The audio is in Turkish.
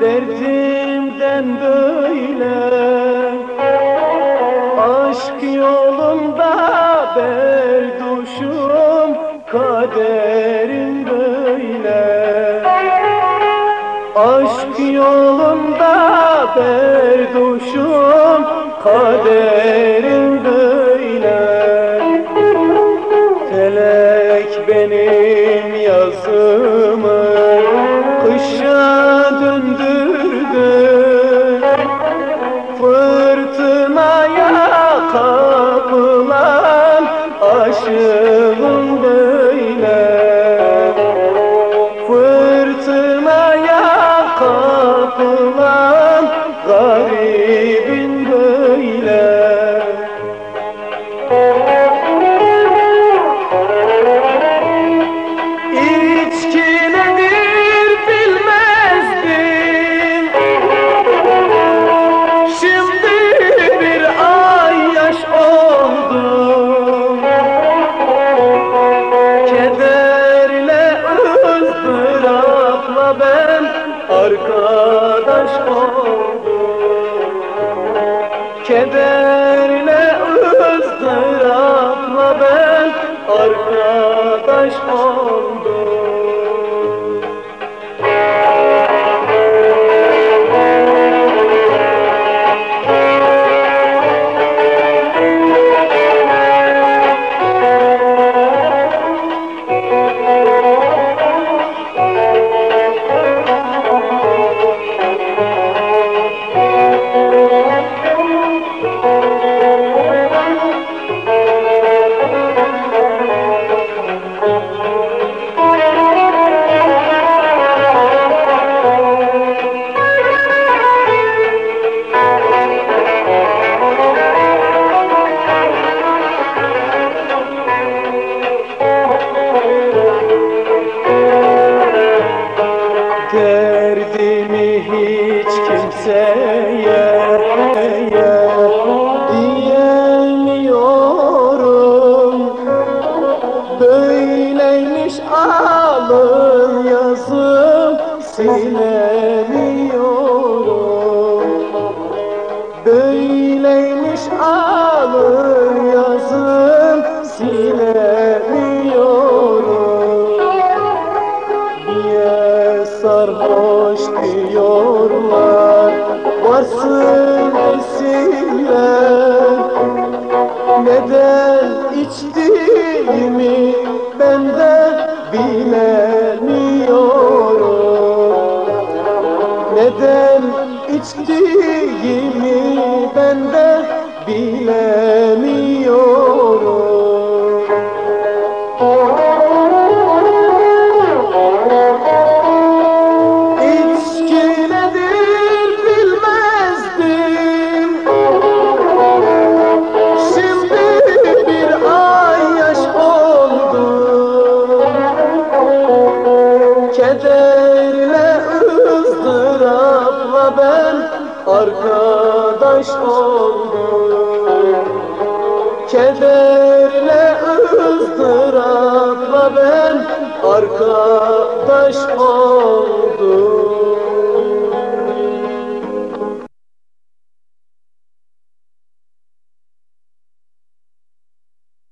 Derdimden böyle Aşk yolunda berduşum Kaderim böyle. Aşk yolunda berduşum Kaderim böyle. Telek benim yazımı Kışa döndü 是。Arkadaş oldum. Kederle ızdırapla ben arkadaş oldum Derdimi hiç kimseye diyemiyorum. Böyleymiş alın yazım silemiyorum. Böyleymiş alın yazım silemiyorum Sarhoş diyorlar. Varsın desinler Neden içtiğimi ben de bilemiyorum Neden içtiğimi ben de bilemiyorum Kederle ızdırapla ben arkadaş oldum. Kederle ızdırapla ben arkadaş oldum